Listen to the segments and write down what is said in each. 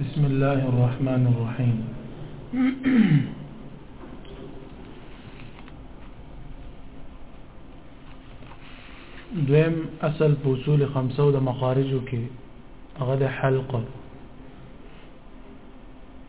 بسم الله الرحمن الرحيم دویم اصل په اصول خمسه او د مخارجو کې هغه د حلقه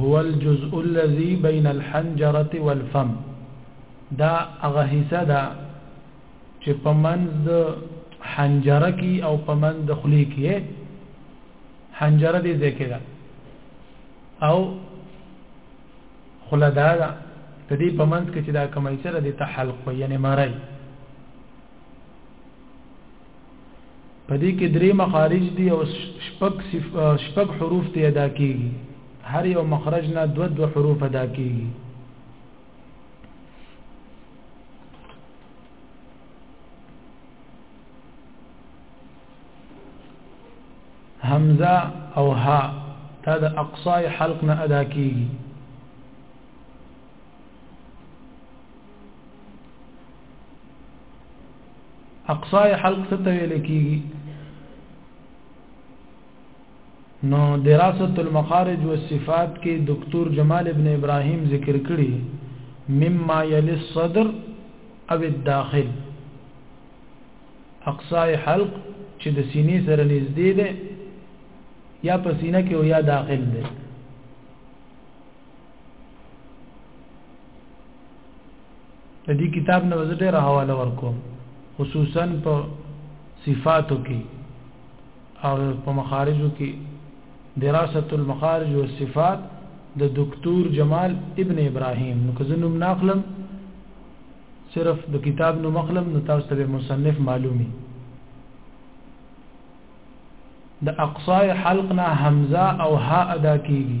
هو الجزء الذي بين الحنجره والفم دا هغه حصہ ده چې په منځ د حنجره کې او په منځ د خلی کې حنجره دې ځکه ده او خلا دا ده د دې په منځ کې چې دا کمایسره د تحلق یعنی مړی په دې کې درې مخارج دي او شپږ شپږ حروف ته ادا کیږي هر یو مخرج نه دو دو حروف ادا کیږي همزه او ها دا د اقصای حلق نه ادا کیږي اقصای حلق څه ته ویل کیږي نو دراسه المخارج والصفات کې دکتور جمال ابن ابراهیم ذکر کړی مما یلی الصدر او الداخل اقصای حلق چې د سینې سره نږدې ده یا په سینه کې او یا داخل ده د دې کتاب نو زه ډېر حواله ورکوم خصوصا په صفاتو کې او په مخارجو کې دراسه المخارج والصفات د دکتور جمال ابن ابراهيم نو که زنوم ناخلم صرف د کتاب نو مخلم نو تاسو ته مصنف معلومي د اقصای حلق نه حمزه او ها ادا کیږي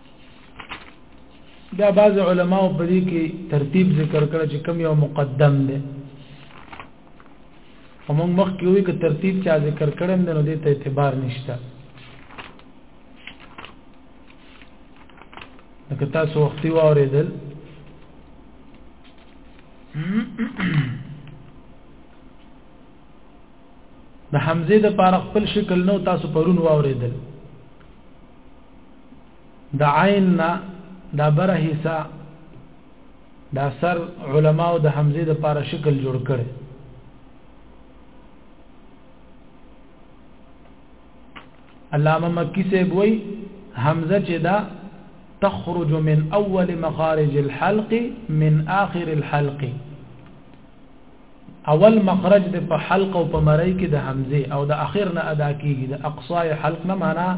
بیا بعض علما په دې کې ترتیب ذکر کړ چې کم یو مقدم دی همون مخ کې وی ک ترتیب چا ذکر کړم نو دې ته اعتبار نشته لکه تاسو وختي واورېدل د حمزه د پاره خپل شکل نو تاسو پرون واورېدل د عین نه دا بره حصہ دا سر علما او د حمزه د پاره شکل جوړ کړي علامه مکی سے بوئی حمزه چې دا تخرج من اول مخارج الحلق من آخر الحلق اول مخرج د په حلق او په مرای کې د حمزه او د اخر نه ادا کیږي د اقصای حلق نه معنا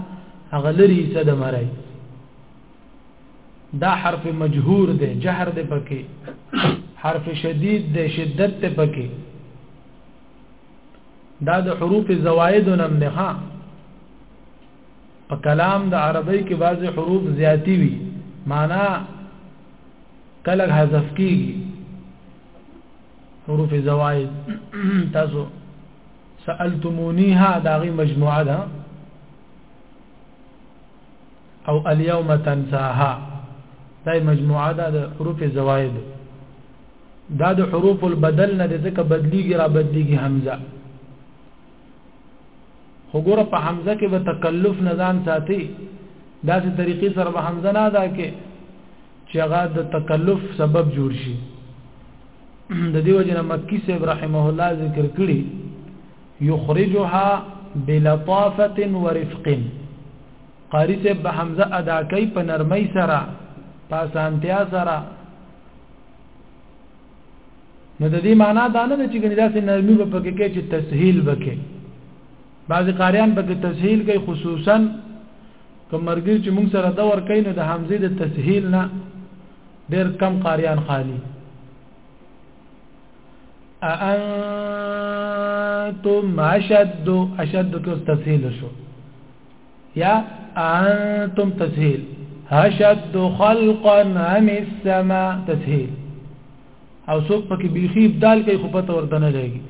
هغه لري چې د مرای دا حرف مجهور دی جهر دی پکې حرف شدید دی شدت دی پکې دا د حروف زواید نم نه ها په کلام د عربی کې بعض حروف زیاتی وي معنا کله حذف کیږي حروف زوائد تاسو سألتمونيها داغي مجموعه ده او اليوم تنساها دا مجموعه ده د حروف زوائد دا د حروف البدل نه ځکه بدلیږي را بدلیږي حمزه وګوره په حمزه کې به تکلف نه ځان ساتي داسې طریقې سره به حمزه نه ادا کې چې هغه د تکلف سبب جوړ شي د دیو جن مکی سے رحمه الله ذکر کړي یخرجها بلطافه ورفق قاری سے به حمزه ادا کوي په نرمۍ سره په سانتیا سره نو د دې معنا دا نه ده چې ګنې داسې نرمي به پکې کې چې تسهیل وکړي بعض قاریان پکې تسهیل کوي خصوصا کمرګر چې موږ سره دور کوي نو د حمزه د تسهیل نه ډېر کم قاریان خالی أأنتم أشد أشد كستسهيل شو یا انتم تسهیل هشد خلقا ام السما تسهیل او څوک پکې بیخی ابدال کوي خو پته ورته نه لګي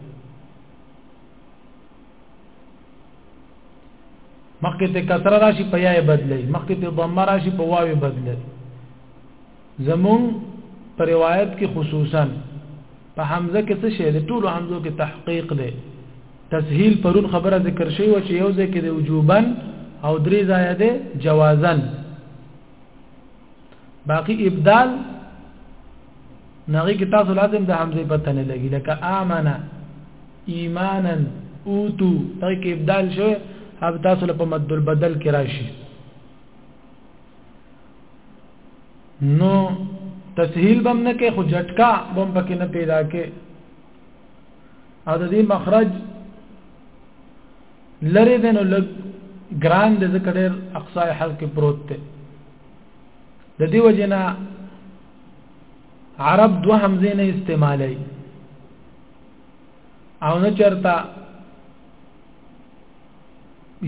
مخکې ته کسره راشي په یای بدلې مخکې ته ضمه راشي په واوي بدلې زمون په روایت کې خصوصا په حمزه کې څه شی د ټولو حمزو کې تحقیق دی تسهیل پرون خبره ذکر شوی و چې یو ځای کې د وجوبا او درې ځای دی جوازا باقی ابدال نغی کې تاسو لازم د حمزه پته نه لګی لکه امنه ایمانا اوتو تای کې ابدال شو اب تاسو له په مد البدل کې راشي نو تسهیل بم نه کې خو جټکا بم پکې نه پیدا کې او د دې مخرج لری دنو لګ ګران د ذکر ډیر اقصای حل کې پروت دی د دې وجنا عرب دو حمزه نه استعمالي او نه چرتا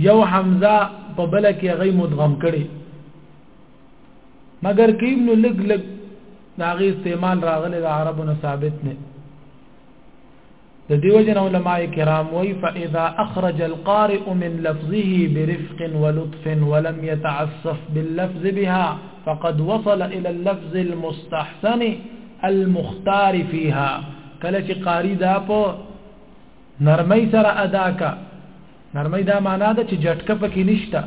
یو حمزه په بل کې هغه مدغم کړي مګر کیم نو لګ لګ داغه استعمال راغلی د عربو نه ثابت نه د دیو جن علماء کرام وی فاذا اخرج القارئ من لفظه برفق ولطف ولم يتعسف باللفظ بها فقد وصل الى اللفظ المستحسن المختار فيها کله چې قاری دا په نرمۍ سره ادا کا نرمۍ دا معنا ده چې جټکه پکې نشته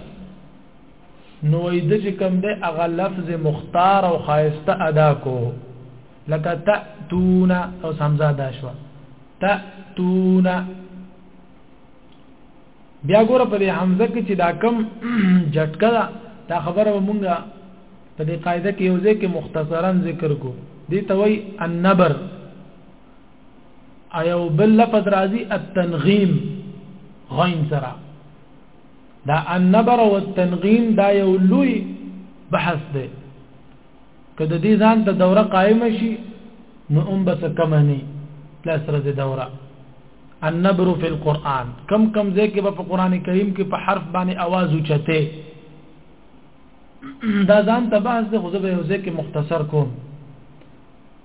نو اید چې کوم ده هغه لفظ مختار او خاصته ادا کو لکه تاتون او سمزا دا شو تاتون بیا ګوره په دې حمزه کې چې دا کم جټکه ده دا خبره مونږه په دې قاعده کې یو ځای کې مختصرا ذکر کو دي توي النبر ايو بل لفظ راځي التنغيم غين سره دا النبر او التنغيم دا یو لوی بحث دی کله دې ځان ته دوره قائم شي نو هم بس کم نه لا سره دې دوره النبر فی القرآن کم کم ځای کې په قران کریم کې په حرف باندې आवाज اوچته دا ځان ته بحث دی خو زه به یو ځای کې مختصر کوم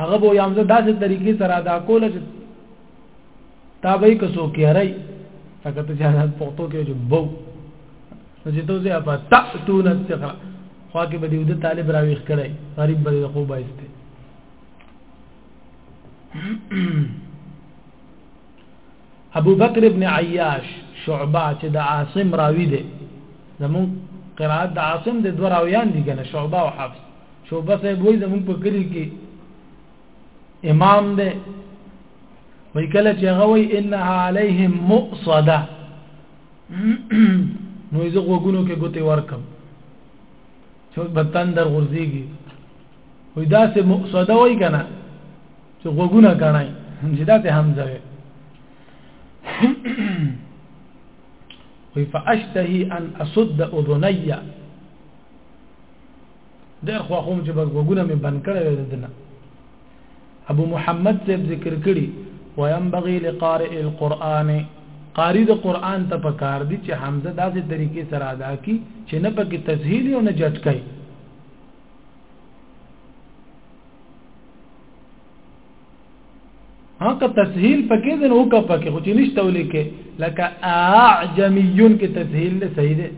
هغه به یم زه داسې طریقې سره ادا کول چې تا به کسو کیری فقط جهاد پښتو کې جو بو چې ته زه په تاتون استقرا خو کې به دې د طالب راويخ کړي غریب به دې خو بایسته ابوبکر ابن عیاش شعبه چې د عاصم راوی دی زمون قرات د عاصم د دوه راویان دي کنه شعبه او حفص شعبه صاحب وای زمون په کلی کې امام دی وای کله چې غوي انها عليهم مؤصده نو یې غوګونو کې ګوتې ورکم چې بتن در غورځيږي وای دا سه مؤصده وای کنه چې غوګونه غنای چې دا ته حمزه وي وی فاشتهي ان اسد اذني ډېر خو هم چې بس غوګونه مې بند کړې وې دنه ابو محمد صاحب ذکر کړي وينبغي لقارئ القرآن قاری د قرآن ته پکار دي چې حمزه داسې طریقې سره ادا کی چې نه پکې تسهیل او نه جټکای هغه تسهیل پکې دې نو کا پکې خو چې نشته ولیکې لکه اعجمیون کې تسهیل نه صحیح دی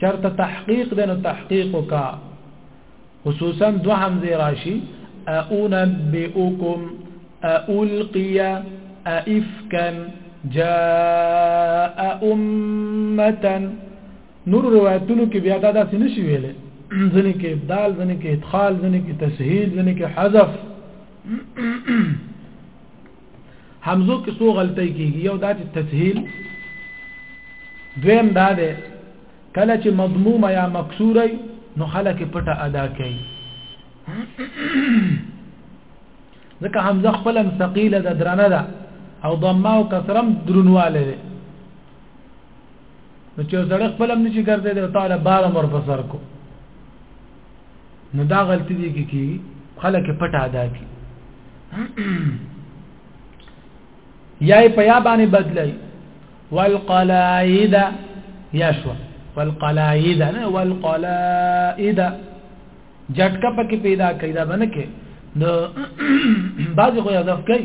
چرته تحقیق دې نو تحقیق کا خصوصا دو حمزه راشي اونبئکم اولقی افکا جاء امه نور روایتونو کې بیا دا داسې نشي ویلې ځنې کې ابدال ځنې کې ادخال ځنې کې تسهیل ځنې کې حذف حمزو کې څو غلطۍ کیږي یو دا چې تسهیل دویم دا ده کله چې مضمومه یا مکسوره نو خلک پټه ادا کوي ځکه حمزه خپل ثقيله ده درنه ده او ضمه او کسرم درنواله ده نو چې سړی خپل هم نشي ګرځي دی تعالی بار امر په سر کو نو دا غلطي دي کې کی خلک پټه ادا کی یا په یا باندې بدلای والقلائد یشوا والقلائد نه والقلائد جټکا پکې پیدا کیدا باندې کې نو بعض خو یادف کوي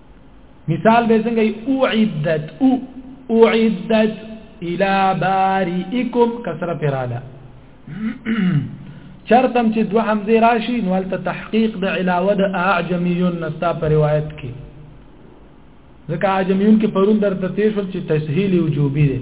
مثال به څنګه اوعدت او اوعدت الى بارئکم کسره پراله چرتم چې دوه حمزه راشي نو الته تحقیق د علاوه د اعجمیون نستا په روایت کې ځکه اعجمیون کې پرون درته تیر شول چې تسهیل وجوبي دی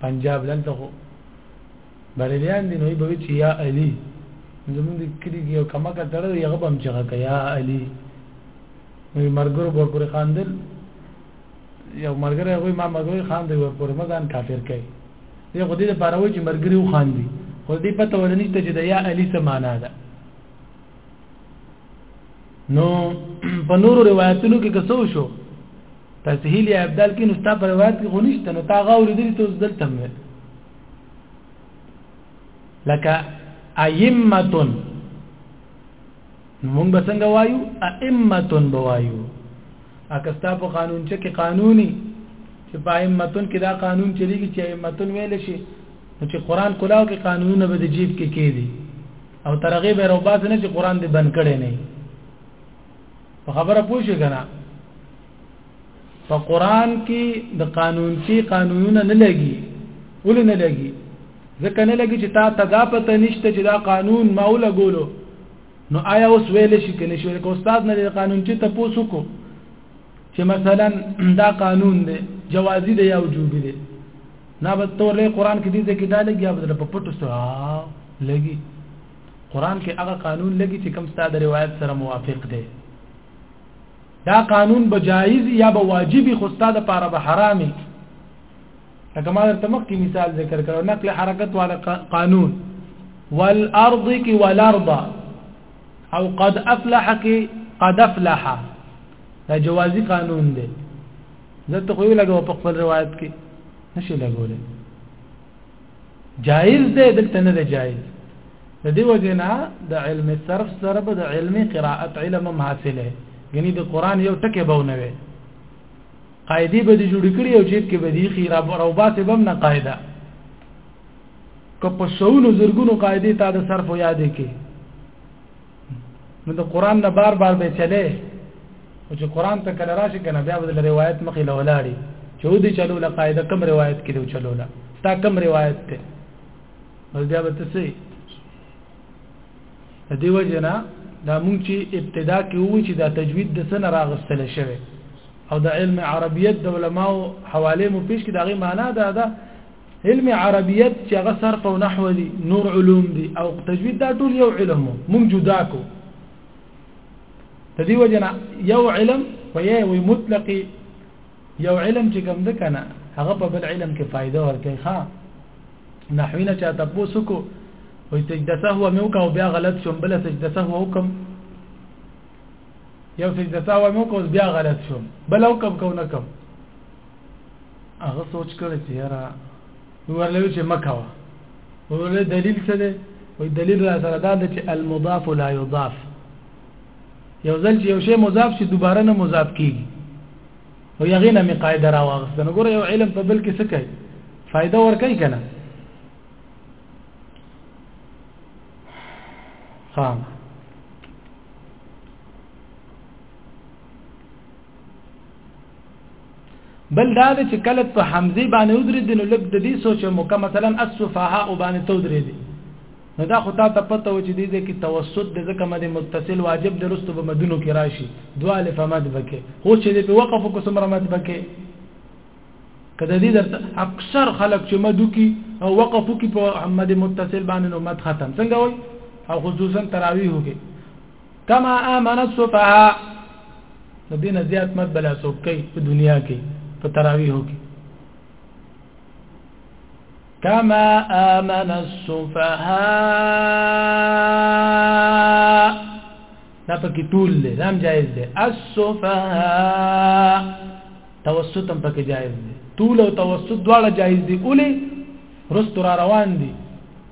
پنجاب دلته خو بریلیان دي نو به چې یا علي زمونږ د کلی کې یو کما کتره دی هغه بم چغه کوي یا علي نو مرګرو به پر خاندل یو مرګره هغه ما مرګره خان دی ور پر مزان کافر کوي دی خو دې لپاره وایي چې مرګري خان دی خو دې پته ولنيشته چې د یا علي څه معنا ده نو په نورو روایتونو کې کسو شو تسهیل یا ابدال کې نو ستا په روایت کې غونښت نو تا غاوري دي ته ځل تم لکه ائمتون مونږ به څنګه وایو ائمتون بوایو اکستا په قانون چې کې قانوني چې په ائمتون کې دا قانون چلیږي چې ائمتون ویل شي نو چې قران کلاو کې قانونونه به د جیب کې کېدي او ترغه به روباس نه چې قران دې بند کړي نه په خبره پوښی کنه په قران کې د قانون کې قانونونه نه لګي ولې نه لګي ځکه نه لګي چې تا تداپته نشته چې دا قانون ما ولګولو نو آیا اوس ویل شي کنه شو کو استاد نه د قانون چې ته پوسو کو چې مثلا دا قانون دی جوازي دی یا وجوبي دی نه بس تو له قران کې دې ځکه دا لګي یا بدل په پټو سره لګي قران کې هغه قانون لګي چې کوم ستاسو روایت سره موافق دی دا قانون به جایز یا به واجب خو ستاسو لپاره به حرامي لکه ما درته مخکې مثال ذکر کړو نقل حرکت والا قانون والارض کی والارض او قد افلح کی قد افلح دا جوازی قانون دی دلته خو یې لګو په خپل روایت کې نشي لګولې جایز دی دلته نه دی جایز د دې وجنه د علم صرف سره به د علم قراءت علم هم حاصله غني د قران یو ټکی به نه وي قاعده به دې جوړ کړی او جیب کې به دې خیر او بات به نه قاعده که په شونو زرګونو قاعده تا د صرف یادې کې نو د قران نه بار بار به چلے او چې قران ته کله راشي کنه بیا به روایت مخې لولاړي چې ودي چلو له قاعده کم روایت کې دی چلو لا تا کم روایت ته نو بیا به تسې د دې وجنه دا مونږ چې ابتدا کې وو چې دا تجوید د سن راغستل شوی او د علم عربیت د علماو حواله مو پیش کې دا غي معنا دا ده علم عربیت چې هغه صرف او نحو دي نور علوم دي او تجوید دا ټول یو علم مونږ جدا کو تدی وجنا یو علم ویې وی مطلق یو علم چې کوم ده کنه هغه په بل علم کې فائدہ ورکړي ها نحوی نه چاته پوسوکو وي سجده سهو مې وکاو بیا غلط شوم بل سجده سهو وکم یو سجده سهو مې وکاو بیا غلط شوم بل وکم کو نه کم هغه سوچ کړی چې یاره ورلوي چې مکوا ورله دلیل څه دی وای دلیل را سره دا چې المضاف لا يضاف یو ځل چې یو شی مضاف شي دوباره نه مضاف کیږي او یغې نه می قاعده را واغسته نو ګوره یو علم په بل کې څه کوي فائدہ ور کوي کنه ها بل دا چې کله په حمزه باندې ودرې دي نو لږ د دې سوچ مو کم مثلا السفهاء باندې تودرې دي نو دا خو تا ته پته و چې دې دې کې توسط د ځکه مد متصل واجب درسته په مدونو کې راشي دوا الف مد بکې هو چې دې په وقف کو سمره مد بکې کله دې درته اکثر خلک چې مدو کې او وقف کې په مد متصل باندې نو مد ختم څنګه وای او خصوصا تراویح کې کما امن السفهاء نو دینه زیات مت بلا سوکې په دنیا کې په تراویح کې کما امن السفهاء دا پکې ټول دي هم جایز دي السفهاء توسط هم پکې جایز دي ټول او توسط دواړه جایز دي اولي رست را روان دي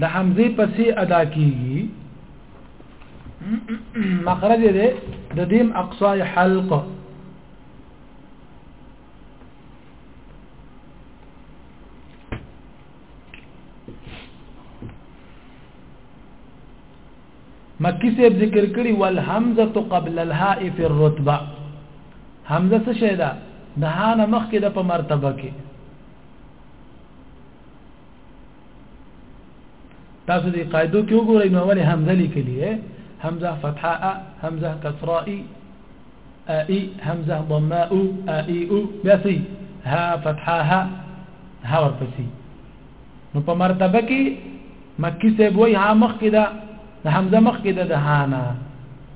د حمزه پسې ادا کیږي مخرج دې د دیم اقصای حلق مکی سے ذکر کړي والهمزه قبل الهاء في الرتبه حمزه څه شی ده د هانه مخکې د په مرتبه کې تاسو دې قاعده کې وګورئ نو اول همزه لیکلې همزه فتحه ا همزه کسره ای ای همزه ضماء او ای او بیا سي ها فتحه ها ها ورپسې نو په مرتبه کې مکی سه بوې ها مخ کې ده د حمزه مخ کې ده د هانا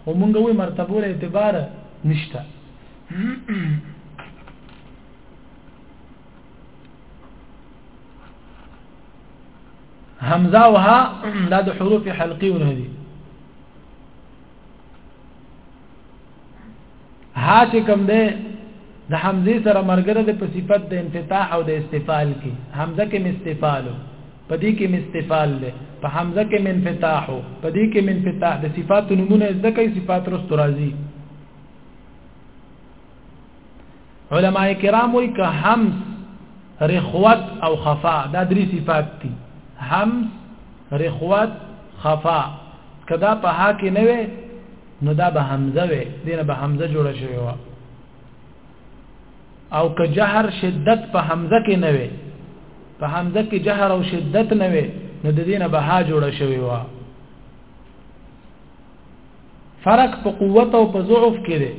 خو مونږ وې مرتبه له اعتبار نشته همزه او ها دا د حروف حلقي ونه دي ها چې کوم ده د حمزه سره مرګره د په صفت د انفتاح او د استفال کې حمزه کې مستفالو په دې کې مستفال ده په حمزه کې منفتاح په دې کې منفتاح د صفات نمونه ځکه صفات رست راځي علماء کرام وی که همس رخوت او خفا دا درې صفات دي همس رخوت خفا کدا په ها کې نه وي نو دا به حمزه وي دینه به حمزه جوړه شوی و او که جهر شدت په حمزه کې نه وي په حمزه کې جهر او شدت نه وي نو د دینه به ها جوړه شوی و فرق په قوت او په ضعف کې دی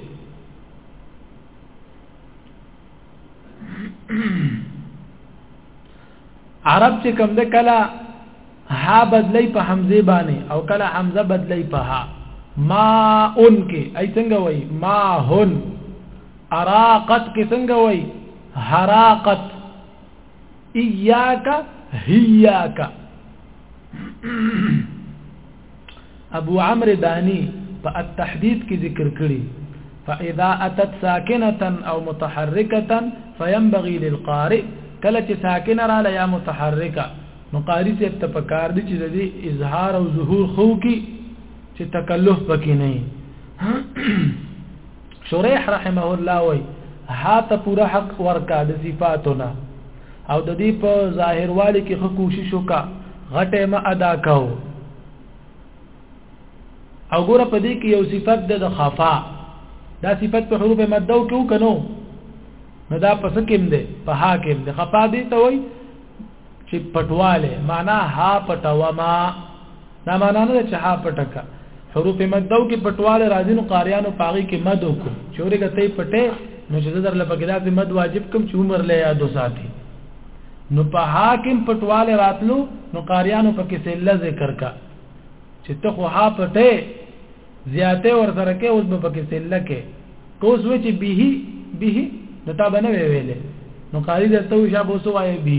عرب چې کوم ده کله ها بدلی په حمزه باندې او کله حمزه بدلی په ها ما ان کې اي څنګه وای ما هن اراقت کې څنګه وای حراقت اياک هياک ابو عمرو دانی په التحديد کې ذکر کړي فاذا اتت ساکنه او متحرکه فينبغي للقارئ کله چې ساکنه را لیا متحرکه نو قاری ته ته پکار دي چې د دې اظهار او ظهور خو کې چې تکلف پکې نه شریح رحمه الله وی ها ته پوره حق ورکا د صفاتونه او د دې په ظاهر والي کې خو کوشش وکا غټه ما ادا کاو او ګوره په دې کې یو صفت د خفا دا صفت په حروف مده او کې کنو نو دا پس کې مده په حاکم د خفا دي ته وای چې پټواله معنا ها پټوما دا معنا نه چې ها پټکا حروف مدو کې پټواله راځي نو قاریانو پاغي کې مد وکړو چې ورګه ته پټه نو چې در لپاره کې دا مد واجب کوم چې عمر له یادو ساتي نو په حاکم پټواله راتلو نو قاریانو پکې سله ذکر کا چې ته خو ها پټه زیاته ور سره کې اوس به پکې سله کې اوس و چې به به نو تا به نه ویلې نو قاری د تو شابه اوس وای به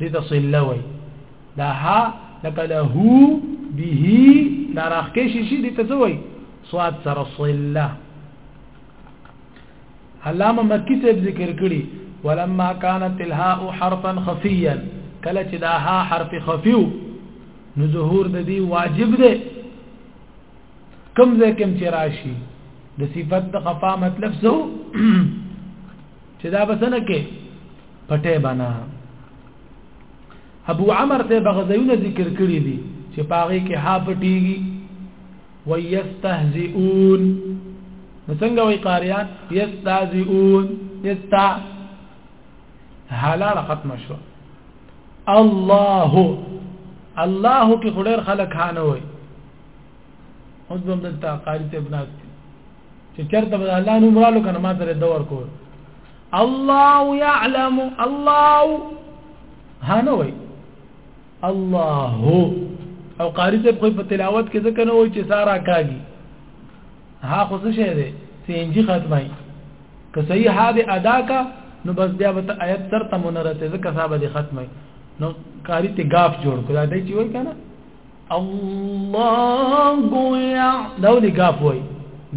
دې ته سله وای دا ها لکه له به دا راخکې شي شي دې ته وای صاد سره صله علامه مکی ته ذکر کړی ولما كانت الهاء حرفا خفيا کله چې دا ها حرف خفيو نو ظهور د دې واجب دی کم ځای کم چې راشي د صفت د خفا مطلب سو چې دا بسنه کې پټه بنا ابو عمر ته بغزیونه ذکر کړی دي چې پاغه کې ها پټیږي ويستهزئون نو څنګه وی قاریان یستهزئون یستا حلاله ختم شو الله الله کې خډر خلک هانه وي اوس هم دلته قاری ته بناست چې چرته به الله نوم رالو کنه ما سره دور کو الله يعلم الله هانه وي الله او قاری ته په تلاوت کې ځکه نه وي چې سارا کاږي ها خو څه شی دی سی ان جی ختمای که صحیح ها به ادا کا نو بس بیا به آیت تر ته مونرته ځکه صاحب دې ختمای نو قاری ته غاف جوړ کړه دای چې وای کنه الله یا دا ولې غاف وای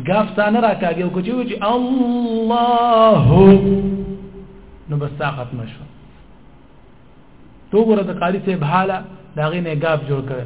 غاف ثانه راکاږي او کوچی وای چې الله نو بس تا ختم شو تو ګره د قاری ته بهاله دا غینه غاف جوړ کړه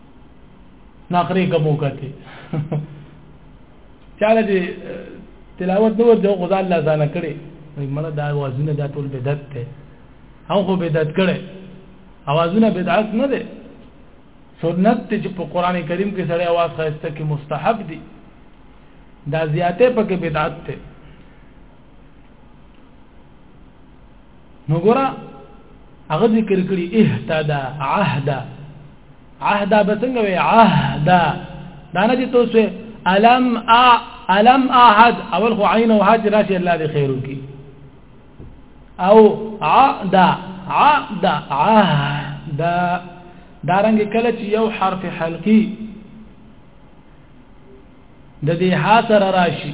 ناخري کوم وکته چاله دې تلاوت نو د خدا الله ځان کړي مړه دا وازونه دا ټول بدعت ته او خو بدعت کړي اوازونه بدعت نه ده سنت ته چې په قران کریم کې سړی आवाज خاسته کې مستحب دي دا زیاته پکې بدعت ته نو ګوره هغه ذکر کړي اهتدا عهدا عهدا به څنګه وي عهدا دا نه دي تاسو الم ا الم احد اول خو عین او حاج راشي الله دې خیر وکي او عدا عدا عهدا دا رنګ کله چې یو حرف حلقي د دې حاصر راشي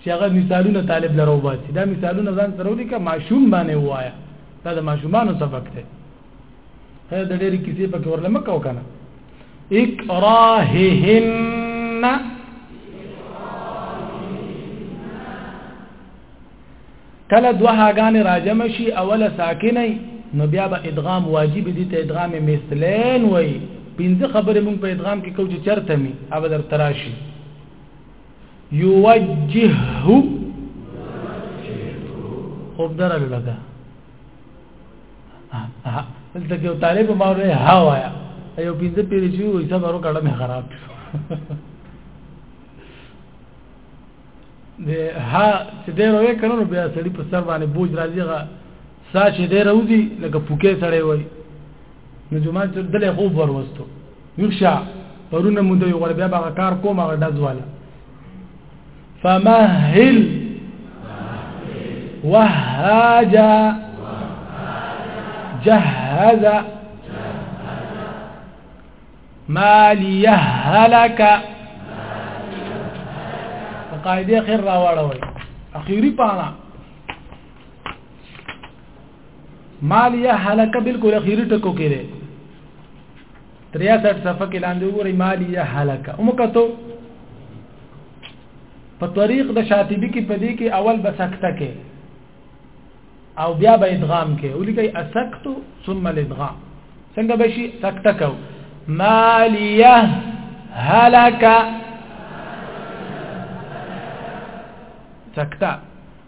چې هغه مثالونه طالب لره وباسي دا مثالونه ځان سره ولیکه ماشوم باندې وایا دا د ماشومانو سبق دی هغه د ډېری کیسې په کور لمه کو کنه اکراههن کله دوه هاګان راجم شي اوله ساکنه نو بیا به ادغام واجب دي ته ادغام مثلین وای پنځه خبرې مونږ په ادغام کې کوو چې چرته می او در تراشي یوجهه خوب درلو لګا دلته یو طالب ما وره ها وایا یو پینځه پیری چې وې صبر وکړه مې خراب شو د ها چې ډېر وې کړو بیا سړی په سر باندې بوج راځي سا چې دی روزي لکه پوکې سړی وای نو جمعه چې دلې خوب وروستو وښه پرونه مونږ یو غړ بیا به کار کوم هغه دزواله فمهل وهاج جهز ما ليهلك قاعده خیر راوړوي اخیری پانا مالیه هلکه بالکل اخیری ټکو کې ده 63 صفحه کې لاندې وګورئ مالیه هلکه ومکتو په طریق د شاطبی کې پدې کې اول بسکته کې او بیا به ادغام کې ولیکي اسکت ثم الادغام څنګه به شي سکته کو مالیه هلکه سکته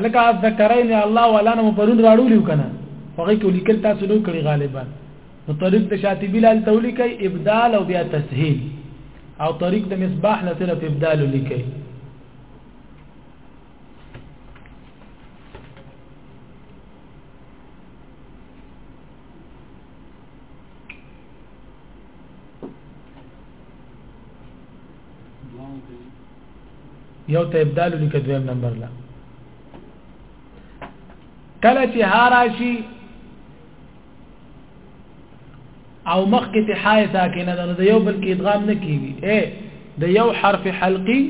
الکه ذکرین الله ولا نو پرون راړولیو کنه هغه کې لیکل تاسو نو کړی غالبا نو طریق د شاطبی لال تولی کوي ابدال او بیا تسهیل او طریق د مصباح له طرف ابدال لیکي یو ته ابدال لیکه دویم نمبر لا کله چې ها راشي او مخکې ته حای ساکنه ده نو د یو بل کې ادغام نه کیږي اے د یو حرف حلقي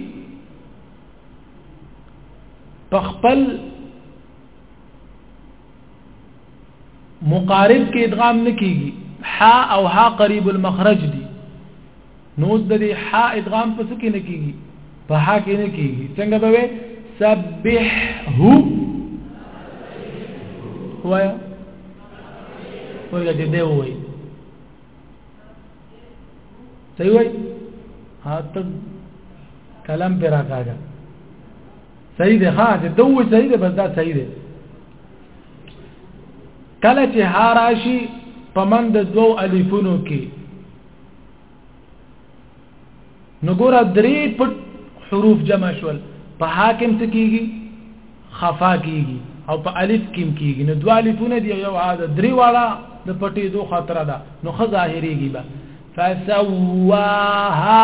په خپل مقارب کې ادغام نه کیږي حا او ها قریب المخرج دي نو اوس د دې حا ادغام په څه کې نه کیږي په حا کې نه کیږي څنګه به وي سبح هو وایا ولا دې دی وای صحیح وای ها ته کلام پر راکاګه صحیح ده ها ته دوه صحیح ده بس دا صحیح ده کله چې هاراشي پمند دوو الفونو کې نو ګور درې پټ حروف جمع شول په حاکم څه کیږي خفا کیږي او په الف کیم کیږي نو دوا الفونه دی یو عادت درې واړه د پټې دوه خطر ده نو خ ظاهريږي به فسواها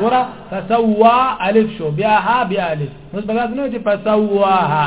ګور فسوا الف شو بیا ها بیا الف نو بلاد نو چې فسواها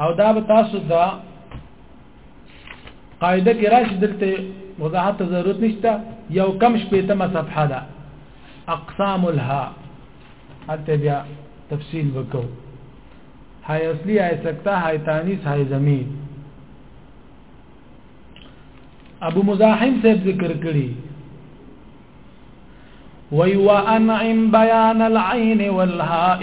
او دا به تاسو دا قاعده کې راشي دلته وضاحت ضرورت نشته یو کم شپېتمه صفحه ده اقسام الها حتی بیا تفصیل وکړو هاي اصلي هاي سکتا هاي تانیس هاي زمین ابو مزاحم صاحب ذکر کړی ويوانعم بيان العين والهاء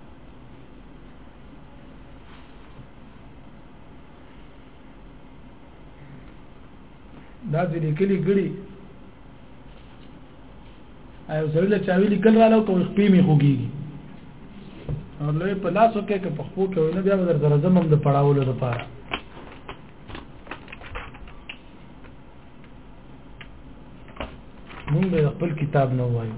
دا چې لیکلي ګړي ایو سره له چاوي لیکل را لو کوم خپې می خوږي او لوی په لاسو کې که په خپو کې وینه بیا در سره زمم د پړاولو لپاره مونږ خپل کتاب نه وایو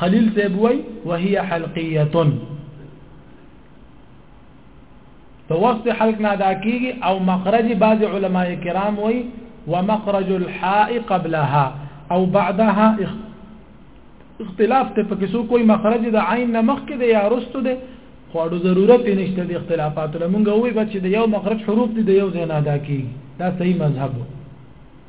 خلیل صاحب وای وهي حلقيه په وسط حلق نه ادا کیږي او مخرج بعض علما کرام وای ومخرج الحاء قبلها او بعدها اختلاف ته پکې سو کوئی مخرج د عین نه مخکې دی یا رستو دی خو اړو ضرورت نشته د اختلافات لمونږ وای بچ د یو مخرج حروف دی د یو ځای نه ادا کیږي دا صحیح مذهب دی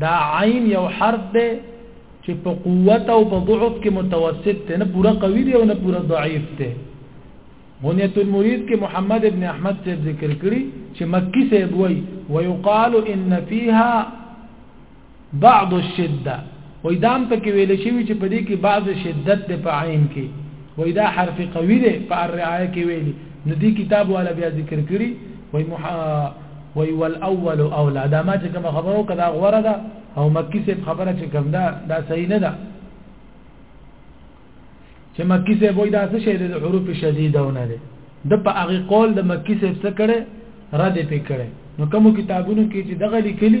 دا عین یو حرف دی چې په قوت او په ضعف کې متوسط دی نه پورا قوي دی او نه پورا ضعیف دی بنیت المرید کې محمد ابن احمد سے ذکر کړی چې مکی سے بوي ويقال ان فيها بعض الشده وای دام پکې ویل شوی چې په دې کې بعض شدت د په عین کې وای دا حرف قوی دی په الرعایه کې ویل نو دې کتاب والا بیا ذکر کړی وای مح وای والاول اولا دا ما چې کوم خبرو کدا غوړه ده او مکی سے خبره چې کوم دا دا صحیح نه ده چې مکی سے وای دا څه شی د حروف شدیده ونه ده د په هغه قول د مکی سے څه کړي رد پې کړي نو کوم کتابونو کې چې دغه لیکلي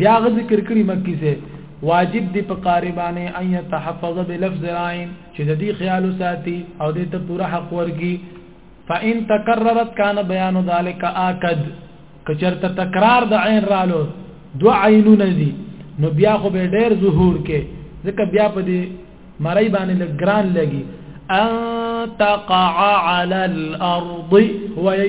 بیا غ ذکر کړی مکی سے واجب دی په قاری باندې ان يتحفظ بلفظ راین چې د دې خیال ساتي او دې ته پوره حق ورګي فان تکررت کان بیان ذلک اکد کچرته تکرار د عین رالو دو عینونه دي نو بیا خو به ډیر ظهور کې ځکه بیا په دې مړی باندې لګران لګي ان تقع على الارض وای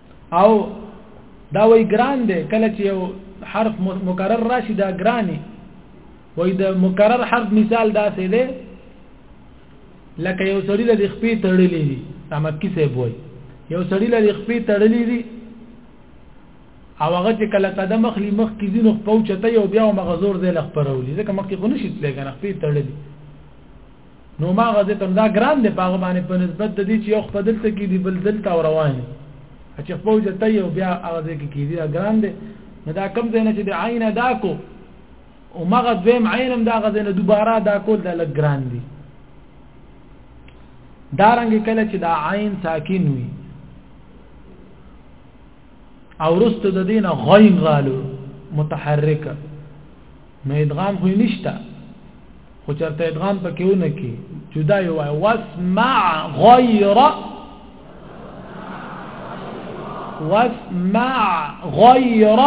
او دا وای ګران دی کله چې یو حرف مکرر راشي دا ګرانی وای د مکرر حرف مثال دا څه دی لکه یو سړی د خپې تړلې دي احمد کیسه بوي یو سړی د خپې تړلې دي او هغه چې کله قدم اخلي مخ کې دینو پوچته یو بیا مغزور دی لخ پرولي ځکه مخ کې خو نشي تلګنه خپې تړلې نو ما غزه تم دا ګران دی پاغه باندې په نسبت د دې چې یو خپل دلته کې دی بل دلته روان دي چې خپل جته یو بیا هغه دې کې دی ګران دی نو دا کم ځای نه چې د عین دا کو او مغه دویم عینم دا غزه نه دوباره دا کول د لګ ګران دی دارنګ کله چې دا عین ساکن وي او رست د دینه غین غالو متحرکه نو ادغام خو نشته خو چرته ادغام پکې ونه کی جدا یو وای واسمع غیر واسمع غیر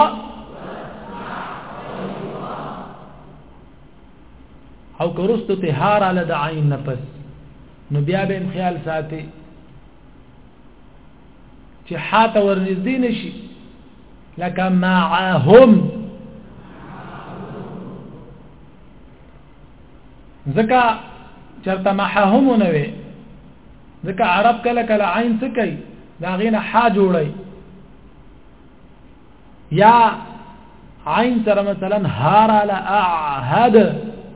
او کرستو ته هار علی د عین نفس نو بیا به خیال ساتي چې حاته ورنږدې نشي لك معهم ځکه چرته معهم نه وي ځکه عرب کله کله عین څه کوي دا غینه ح جوړي یا عین سره مثلا هار لا اعهد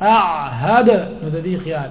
اعهد نو د دې خیال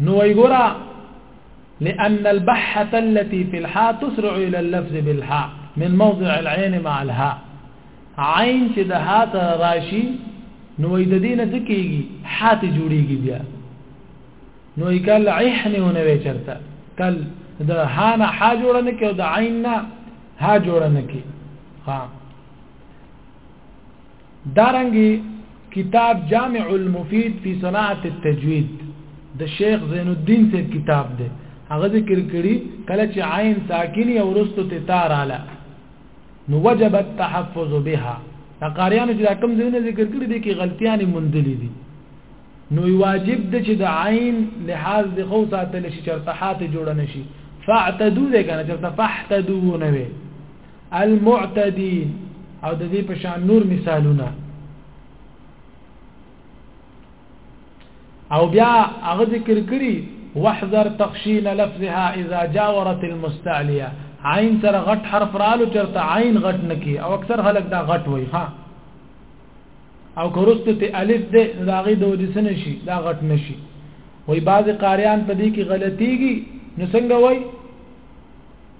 نو وی ګورا لأن البحة التي في الحاء تسرع إلى اللفظ بالحاء من موضع العين مع الهاء عين چې د ها ته راشي نو د دې نه څه کیږي حات جوړیږي بیا نو یې کال عحنه نه وی چرته کال د ها نه ح جوړ نه کې او د عین نه ها جوړ نه کې ها دارنګي کتاب جامع المفید فی صناعت التجوید د شیخ زین الدین سے کتاب دی هغه ذکر کړي کله چې عین ساکنی او رستو ته تار اعلی نو وجب التحفظ بها تقاریانو چې کوم ځینې ذکر کړي دي کې غلطیاں مندلې دي نو واجب ده چې د عین لحاظ د خو ساتل شي چرته حات جوړ نشي فاعتدوا ده کنه چرته فاحتدوا نه وي المعتدي او د دې په شان نور مثالونه او بیا هغه ذکر کړی واحذر تخشين لفظها اذا جاورت المستعليه عین سره غټ حرف رالو چرته عین غټ نکی او اکثر خلک دا غټ وای ها او کرسته ته الف دې دا غي د وجسن شي دا غټ نشي وای بعض قاریان په دې کې غلطيږي نو څنګه وای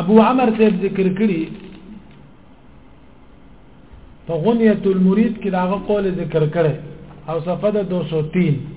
ابو عمر صاحب ذکر کړی په غنیت المرید کې داغه قول ذکر کړي او صفحه د 203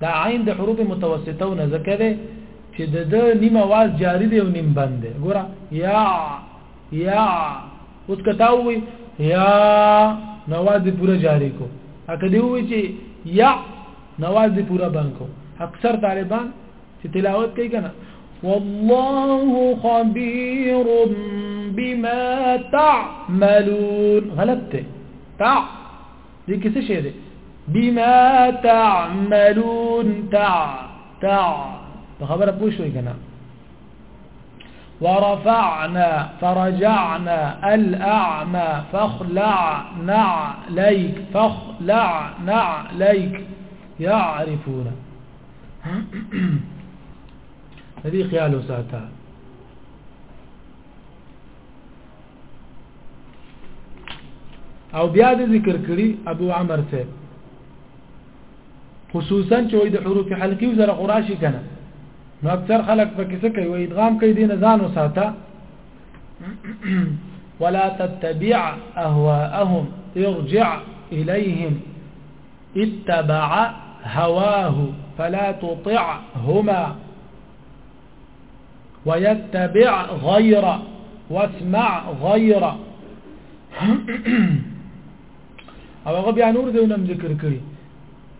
دا عین د حروف متوسطه او نزکه ده چې د د نیم आवाज جاری دی او نیم بند دی ګوره یا یا اوس کته وي یا نواز دی پورا جاری کو اکه دی وي چې یا نواز دی پورا بند کو اکثر طالبان چې تلاوت کوي کنه والله خبير بما تعملون غلط تع دې کیسه شه دی بما تعملون تع تع په خبره پوه شوي که نه ورفعنا فرجعنا الأعمى فاخلعنا عليك فاخلعنا عليك يعرفون هذه خيال ساعتها او بیا د ذکر کړي ابو عمر ته خصوصا چې د حروف حلقي او زره قراشي کنه نو اکثر خلک په کیسه کوي وای ادغام کوي دین ځان وساته ولا تتبع اهواهم ارجع اليهم اتبع هواه فلا تطعهما ويتبع غير واسمع غير او هغه بیا نور دی نم ذکر کړی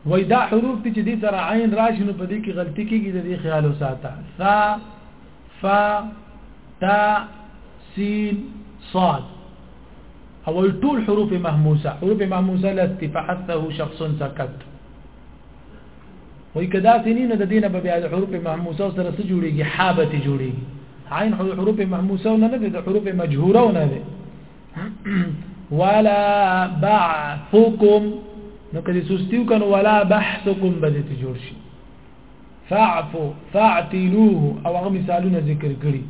وای دا حروف دي چې دې سره عین راشي نو په دې کې غلطي کیږي د دې خیال وساته فا فا تا سین صاد او ټول حروف مهموسه حروف مهموسه لست فحثه شخص سكت وای کدا سینې نه د دینه به بیا د حروف محموسه سره سره جوړیږي حابت جوړیږي عین خو حروف محموسه نه ده د حروف مجهوره نه ده ولا بعثكم نو کدي سستیو کنه ولا بحثكم بده ته جوړ شي فاعفو فاعتلوه او هغه مثالونه ذکر کړي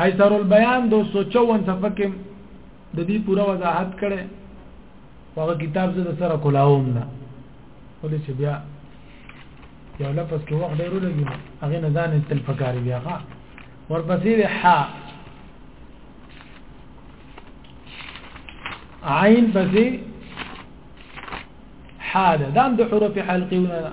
حیثر البیان 254 صفحه کې د دې پوره وضاحت کړي هغه کتاب زه سره کولاوم نه ولې چې بیا یو لفظ کې وخت ډیرو لګي هغه نه ځان استل فکر بیا ښه ورپسې ح عین پسې حاله دا د حروف حلقي ونه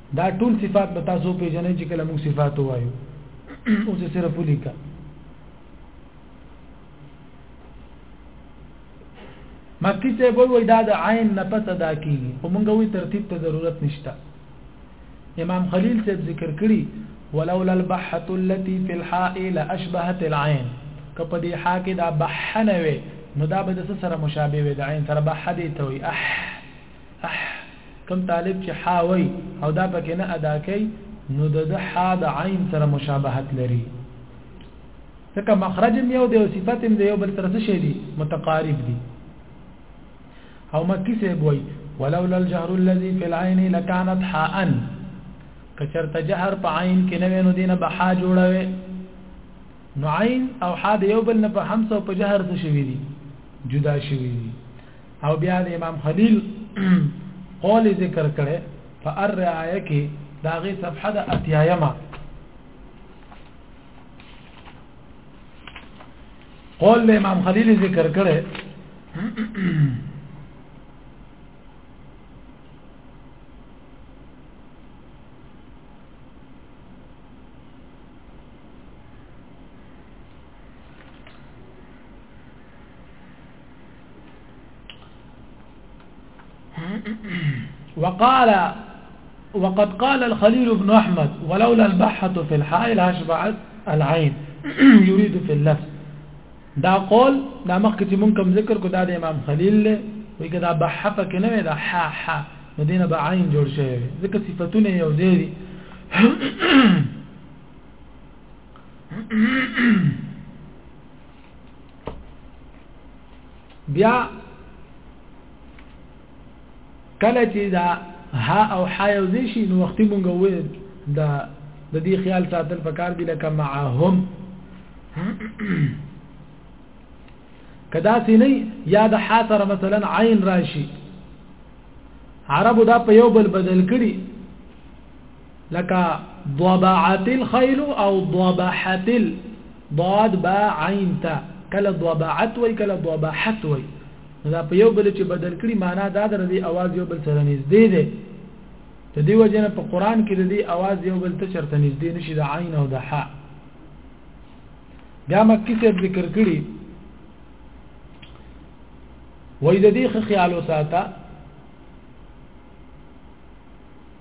دا ټول صفات به تاسو پیژنئ چې کله موږ صفات وایو او چې صرف ولیکا مکی څه په وای دا د عین نه پته دا کیږي او موږ وی ترتیب ته ضرورت نشته امام خلیل صاحب ذکر کړی ولولا البحه التي في الحاء لاشبهت العين کپه دی حا کې دا بحنه وي نو دا به د سره مشابه وي د عین سره بحه دی ته وي اح اح کوم طالب چې حا وای او دا پکې نه ادا کوي نو د حا د عین سره مشابهت لري ځکه مخرج یو دی او صفت هم دی یو بل سره شي دي متقارب دي او مکی سه بوي ولولا الجهر الذي في العين لكانت حاء کچرته جهر په عین کې نه وینو دینه به حا جوړوي نو عین او حا د یو بل نه په همسه او په جهر څه شوی دي جدا شوی دي او بیا د امام خلیل قول ذکر کړي په ار رعایه کې داغه صفحه د اتیایمه قول د امام خلیل ذکر کړي وقال وقد قال الخليل بن أحمد ولولا البحة في الحائل هشبعت العين يريد في اللفظ دا قول دا مخکې چې مونږ کوم ذکر کو دا د امام خلیل له وی کدا بحه پکې نه دا ح ح مدینه به عین جوړ شوی ځکه صفاتونه یو ځای دي بیا کله چې دا ها او حا یو ځای شي نو وختي مونږ وې دا د دې خیال ساتل پکار دی لکه معهم کدا سي نه یا د حا سره مثلا عین راشي عربو دا په یو بل بدل کړي لکه ضبعت الخيل او ضبحت ضاد با عين تا کله ضبعت وای کله ضبحت وای دا په یو بل چې بدل کړي معنا دا در دي اواز یو بل سره نږدې دی د دې وجه نه په قران کې د دې اواز یو بل ته چرته نږدې نشي د عین او د ح دا مکه څه ذکر کړي وای د دې خیال وساته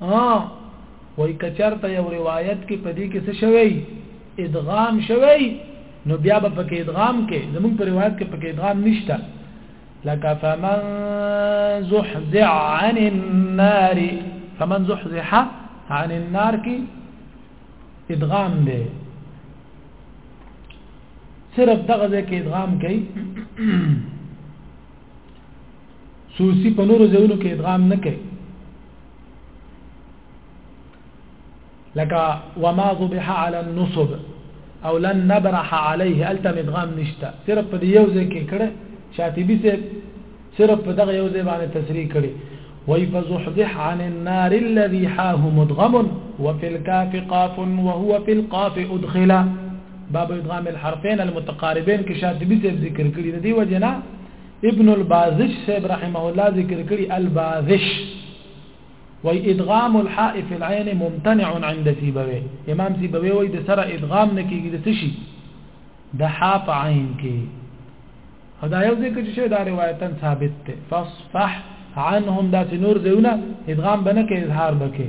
ها وای کچرته یو روایت کې پدې کې څه شوی ادغام شوی نو بیا به پکې ادغام کې زموږ په روایت کې پکې ادغام نشته لکه فمن زحزح عن النار فمن زحزح عن النار کې ادغام دی صرف دغه ځکه ادغام کوي سوسی په نورو ځایونو کې ادغام نه کوي لکه وما ذبح على النصب او لن نبرح عليه التم ادغام نشته صرف په یو ځای کې کړه شاطبي سه صرف په دغه یو ځای باندې تسریع کړي وای فزحزح عن النار الذي حاه مدغم وفي الكاف قاف وهو في القاف ادخلا باب ادغام الحرفين المتقاربين کې شاطبي صاحب ذکر کړی د دې وجنه ابن البازش صاحب رحمه الله ذکر کړی البازش وای ادغام الحاء في العين ممتنع عند سيبوي امام سيبوي وای د سره ادغام نه کیږي د تشي د حاء په عین کې خدا یو ذکر چې دا روایتا ثابت ده فصفح عنهم دا نور دیونه ادغام بنه کې اظهار بکې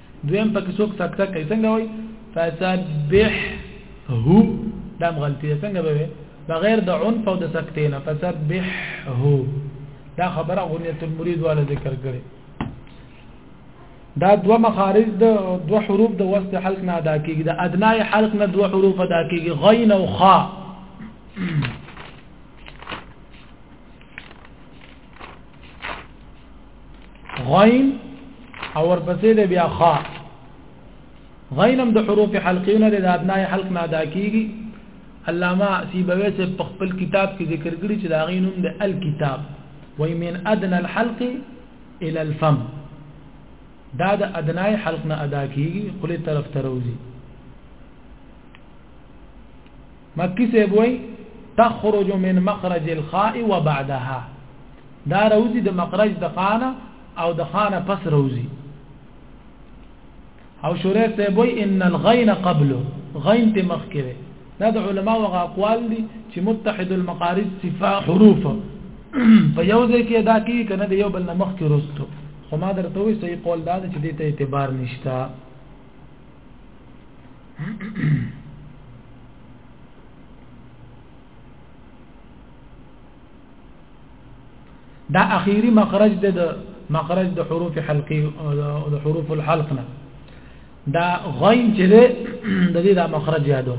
دویم پکې څوک سکته کوي څنګه وای فسبح هو دا غلطي څنګه به بغیر د عنف او د سکتې نه فسبح هو دا خبره غنیت المرید والا ذکر کړي دا دو مخارج د دو حروف د وسط حلق نه ادا کیږي د ادنای حلق نه دو حروف ادا کیږي غین او خا غین او ورپسې د بیا خا غینم د حروف حلقیونه د ادنای حلق نه ادا کیږي علامه سیبوی سے په خپل کتاب کې ذکر کړی چې دا غینوم د الکتاب وای من ادنى الحلق الى الفم دا د ادنای حلق نه ادا کیږي خلی طرف ته روزي مکی صاحب وای تخرج من مخرج الخاء وبعدها دا روزي د مخرج د خانه او د خانه پس روزي او شورې صاحب وای ان الغين قبله غين ته مخ کې دا د علما او اقوال دي چې متحد المقارض صفه حروف په یو ځای کې دا کی کنه د یو بل مخ کې رستو خو ما درته وې صحیح قول دا چې دې ته اعتبار نشته دا اخیری مخرج د مخرج د حروف حلقي د حروف الحلقنا دا غین چې د دې دا مخرج یادو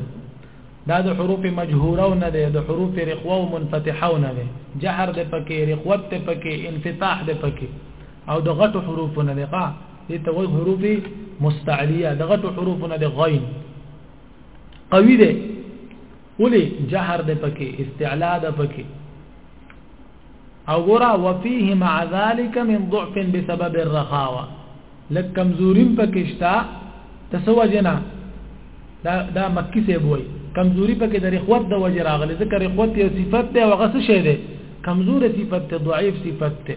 دا د حروف مجهوره نه ده د حروف رخوه او منفتحه نه ده جهر د پکې رخوت د پکې انفتاح د پکې او د غټو حروف نه ده دې ته وایي حروف مستعلیه دغه ټول حروف نه د غین قوی دی ولې جهر دی پکې استعلا ده پکې او ګورا وفيه مع ذلك من ضعف بسبب الرخاوه لک کمزوریم پکې شتا تسوجنا دا دا مکی سی بوي کمزوري پکې د رخوت د وجه راغلي ذکر رخوت یو صفت دی او غس شی دی کمزور صفت دی ضعیف صفت دی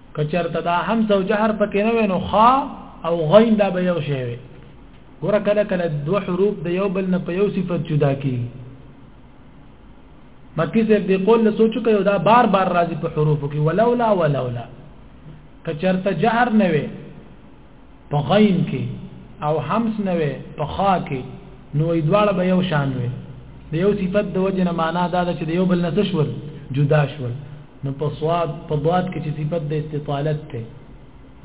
کچرته دا همزه او جهر پکې نه وینو خا او غین دا به یو شی وي ګوره کله کله دوه حروف د یو بل نه په یو صفت جدا کی مکی سے دی قول له سوچو کې دا بار بار راځي په حروفو کې ولولا ولولا کچرته جهر نه وي په غین کې او همس نه وي په خا کې نو ایدواله به یو شان وي د یو صفت د وجه نه معنا دا ده چې د یو بل نه شول جدا شول نو په صواب په ضاد کې چې صفت د استطالت ته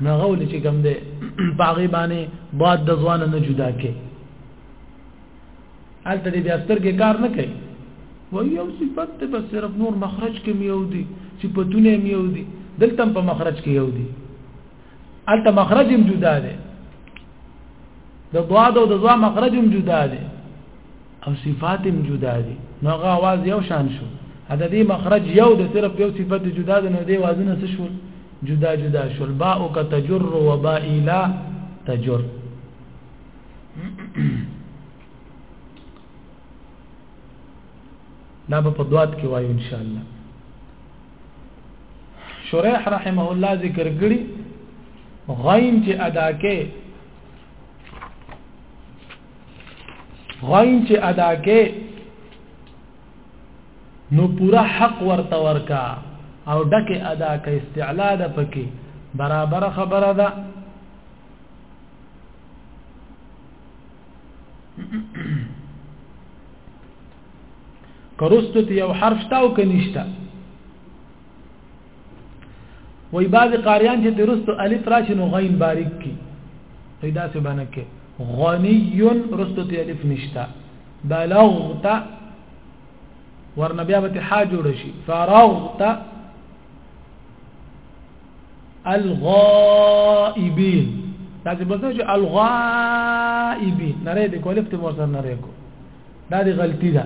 نو غول چې کوم دی باغی باندې ضاد د ځوان نه جدا کې الته دې بیا سترګې کار نه کوي و یو صفت ته بس صرف نور مخرج کې میو دي صفاتونه میو دي دلته په مخرج کې یو دي الته مخرج هم جدا دی د ضاد او د ضا مخرج هم جدا دی او صفات هم جدا دي نو هغه आवाज یو شان شو اته دې مخرج یو د صرف یو صفت جدا ده نو دې وازونه څه شول جدا جدا شول باء ک تجر و باء لا تجر دا په دوات کې وایو ان شاء الله شریح رحمه الله ذکر کړی غین چې ادا کې غواین چې ادا کې نو پورا حق ورته ورکا او ډکه ادا کې استعلا ده پکې برابر خبره ده کرستو ته یو حرف تا او کنيشتا وای بعض قاریان چې درست الف راشي نو غین باریک کی وای دا څه باندې کې غنیون رستو ته الف نشتا بلغت ورنه بیا به ح جوړ شي فرغت الغائبین تاسو به څه الغائبین نه رې د کولفت مو سره نه رې کو دا دی غلطی ده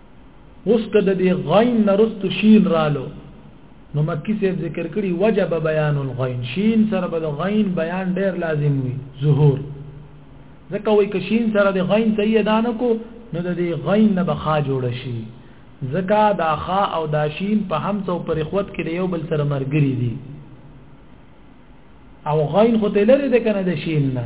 اوس که د دې غین نه رستو شین رالو نو مکی صاحب ذکر کړي وجب بیان الغین شین سره به د غین بیان ډیر لازم وي ظهور ځکه وای که شین سره د غین صحیح ادا نه کو نو د دې غین نه به خا جوړ شي ځکه دا خا او دا شین په همس او پر اخوت کې یو بل سره مرګري دي او غین خو ته لري د کنه د شین نه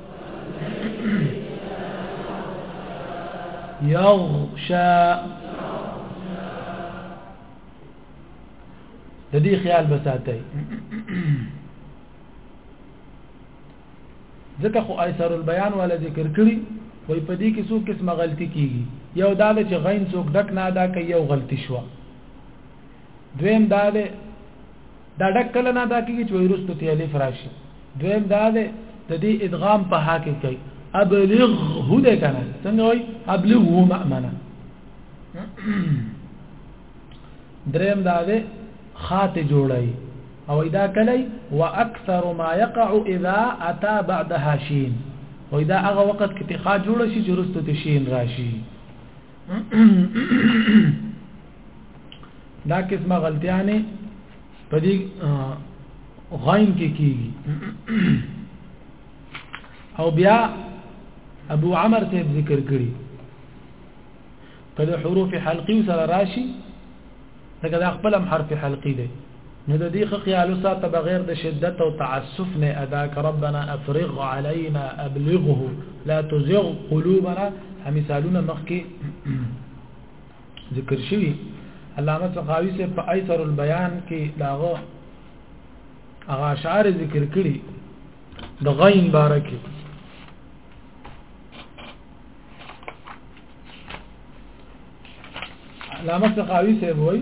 یغشا د دې خیال بساتای ځکه خو ایثار البیان ولا ذکر کړی وای په دې کې څو قسمه غلطي کیږي یو دا چې غین څوک ډک نه ادا کوي یو غلطي شو دویم دا دا ډک کله نه دا کیږي چې ویروستو ته الف راشي دویم دا ده د دې ادغام په حق کې کوي ابلغ هدا کنه څنګه وای ابلغ هو مأمنه دریم دا ده خات جوړي او اذا کلی واكثر ما يقع اذا اتى بعدها شين و اذا هغه وخت کې ته خات جوړ شي چې رستو ته شین راشي دا قسمه غلطیانې په دې غاین کې کیږي او بیا ابو عمر ته ذکر کړی په د حروف حلقي سره راشي څنګه دا خپل حرف حلقي دی نو د دې خیالو ساته بغیر د شدت او تعسف نه ادا ک ربنا افرغ علينا ابلغه لا تزغ قلوبنا همثالونه مخکي ذکر شوی علامه سقاوي سے په ايثر البيان کې داغه هغه اشعار ذکر کړي د غین بارکه علامه سقاوي سے وای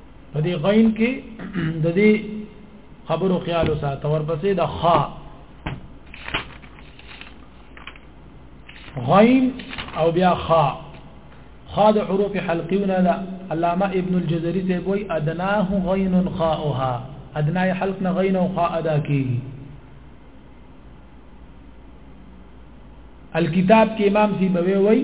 په دې غین کې د دې خبرو خیال وساته ورپسې د خا غین او بیا خا خا د حروف حلقیونه ده علامه ابن الجزري ته وایي ادناه غین خاؤها ادناه حلق نه غین او خا ادا کیږي الكتاب کې امام سیبوي وایي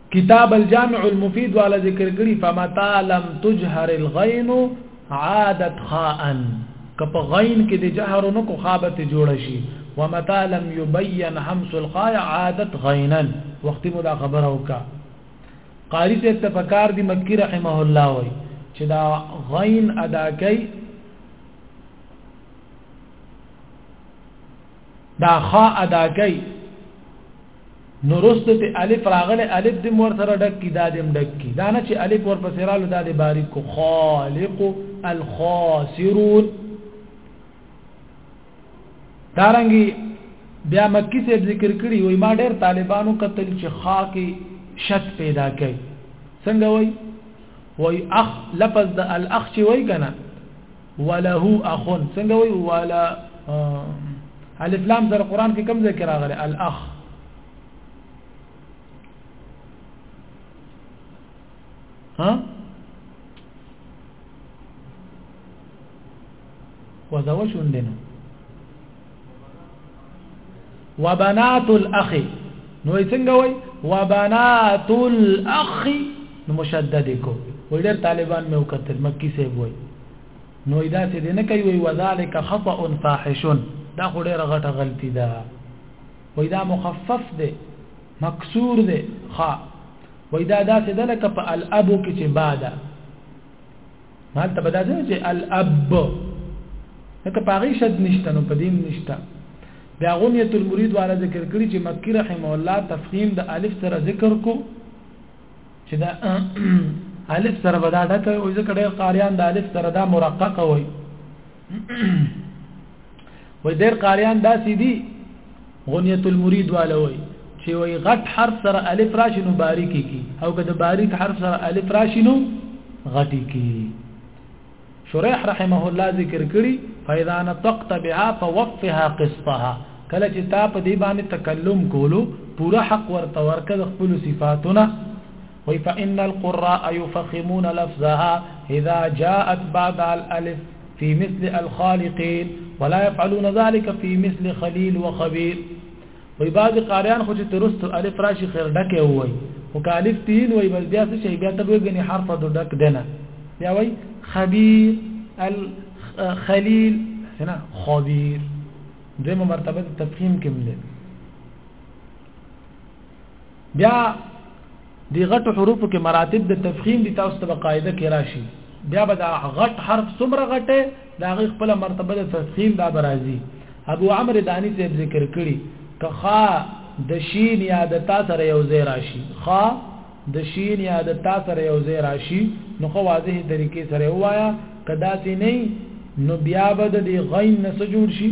کتاب الجامع المفید والا ذکر کړي فمتا لم تجهر الغين عادت خاء کپ غین کې د جهر نو کو خابت جوړ شي ومتا لم يبين همس الخاء عادت غینا وخت مو دا خبره وکا قاری ته تفکر دی مکی رحمه الله وای چې دا غین ادا کوي دا خاء ادا کوي نو رسته ته الف راغله الف د مور سره ډک کی دا دم ډک کی دا نه چې الف ور پسې رالو دا د باریک خالق الخاسرون دارنګي بیا مکی سے ذکر کړي وای ما ډېر طالبانو قتل چې خا کې شت پیدا کړي څنګه وای وای اخ لفظ د الاخ چې وای کنه وله اخ څنګه وی ولا الف لام سره قران کې کوم ذکر راغلی الاخ ها وذوشون لنا وبنات الاخ نو څنګه وای وبنات الاخ نو مشدد کو ولر طالبان مې وکتل مکی سه وای نو دا څه دې نه کوي وای وذالک خطا فاحش دا خو ډیره غټه غلطی ده وای دا مخفف ده مکسور ده خا وای دا داسې ده لکه په الابو کې چې باده مال ته بدا ده چې الاب ته پاغي شد نشته نو پدیم نشته بیا غنیت المرید والا ذکر کړی چې مکی رحم الله تفخیم د الف سره ذکر کو چې دا الف سره بدا ډکه او ذکر ډیر قاریان د الف سره دا مرققه وای وای ډېر قاریان داسې دي غنیت المرید والوي چې وای غټ حرف سره الف راشي نو باریکی کی او که د باریک حرف سره الف راشي نو غټی کی شریح رحمه الله ذکر کړي فاذا نطقت بها فوفها قسطها کله چې تا په دې باندې تکلم کولو پورا حق ورته ورکړ خپل صفاتونه وایي فإن القراء يفخمون لفظها اذا جاءت بعد الالف في مثل الخالقين ولا يفعلون ذلك في مثل خليل وخبير وایي بعض قاریان خو چې ترست الف راشي خیر ډکه وایي او کالف تین وایي بس بیا څه شي بیا ته وګني حرف د ډک دنه بیا وایي خبير الخليل هنا خبير دغه مرتبه تفخیم کې ملي بیا دی غټ حروف کې مراتب د تفخیم دي تاسو ته قاعده کې راشي بیا به دا غټ حرف څومره غټه دا غي خپل مرتبه د تفخیم دا برازي ابو عمرو دانی ته ذکر کړي که خا د شین یا د تا سره یو ځای راشي خا د شین یا د تا سره یو ځای راشي نو خو واضح طریقې سره وایا کدا سي نه نو بیا به د غین نه جوړ شي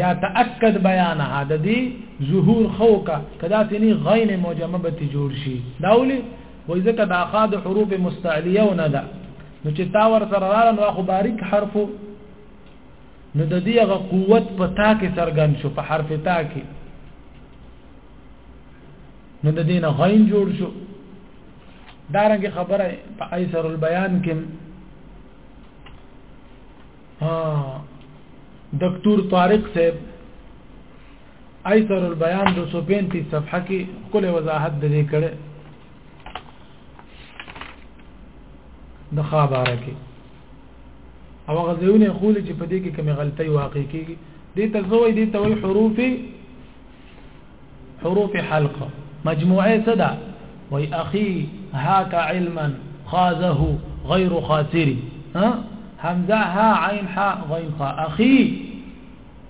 یا تأکد بیانها د دې ظهور خوکا کدا سینی غین موجمه به جوړ شي داولی وای ځکه دا خاد حروف مستعلیه و نه ده نو چې تا ور سره رااله نو خو باریک حرفو نو د دې غ قوت په تا کې سرګن شو په حرف تا کې نو د دې نه غین جوړ شو دارنګه خبره په ایسر البیان کې دکتور طارق صاحب ایثر البیان 235 صفحه کې کله وضاحت د دې کړه د خبره کې او غزيونه خول چې په دې کې کوم غلطي واقع کیږي دې ته زوی دې ته وي حروف حروف حلقه مجموعه صدا وی اخي هاك علما خازه غير خاسر ها همزه ها عين ها غين خا اخي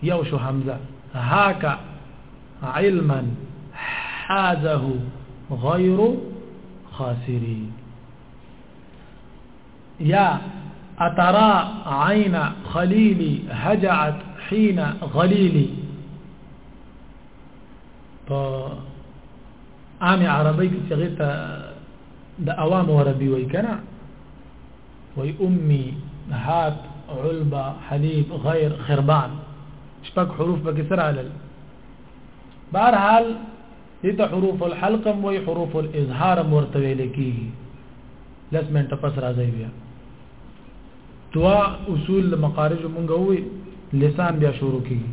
يوش همزه هاك علما حازه غير خاسرين يا اترا عين خليلي هجعت حين غليلي په عام عربي کې څنګه ته د عوام عربي وای کنه وای امي هات علبه حليب غير خربان شپږ حروف به کې سره علل بهر حال دې ته حروف الحلقم وای حروف الاظهار مرتوي لکی لس منټه پس راځي بیا دوا اصول د مقارج مونږ وې لسان بیا شروع کیږي